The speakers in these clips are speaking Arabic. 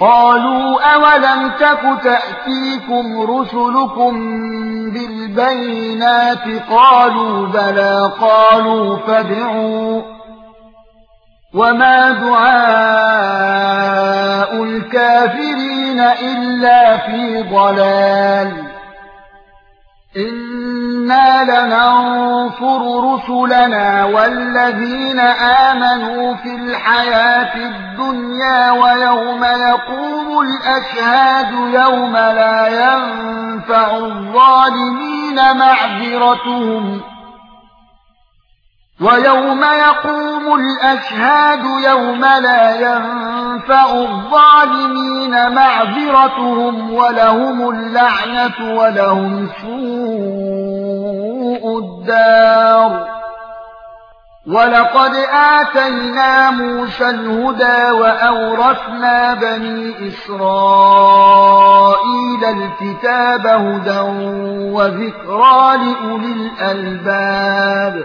قالوا أولم تك تأتيكم رسلكم بالبينات قالوا بلى قالوا فادعوا وما دعاء الكافرين إلا في ضلال إنا لننصر رسلنا والذين آمنوا في الحياة الدنيا ويوم يقوم الأشهاد يوم لا ينفع الظالمين معذرتهم ويوم يقوم الأشهاد يوم لا ينفع الظالمين معذرتهم ولهم اللعنة ولهم سوء الدار. ولقد آتينا موسى الهدى وأورثنا بني إسرائيل الكتاب هدى وذكرى لأولي الألباب.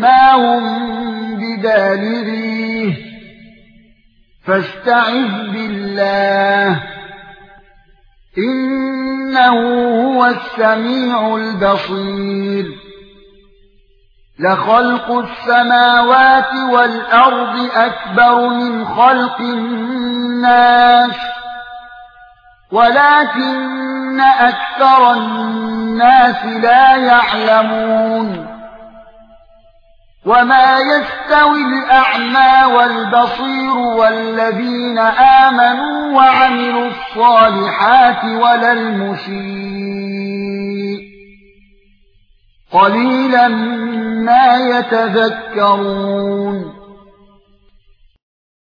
ما هم بدالريه فاستعذ بالله إنه هو السميع البصير لخلق السماوات والأرض أكبر من خلق الناس ولكن أكثر الناس لا يعلمون وما يستوي الأعمى والبصير والذين آمنوا وعملوا الصالحات ولا المسيء قليلا ما يتذكرون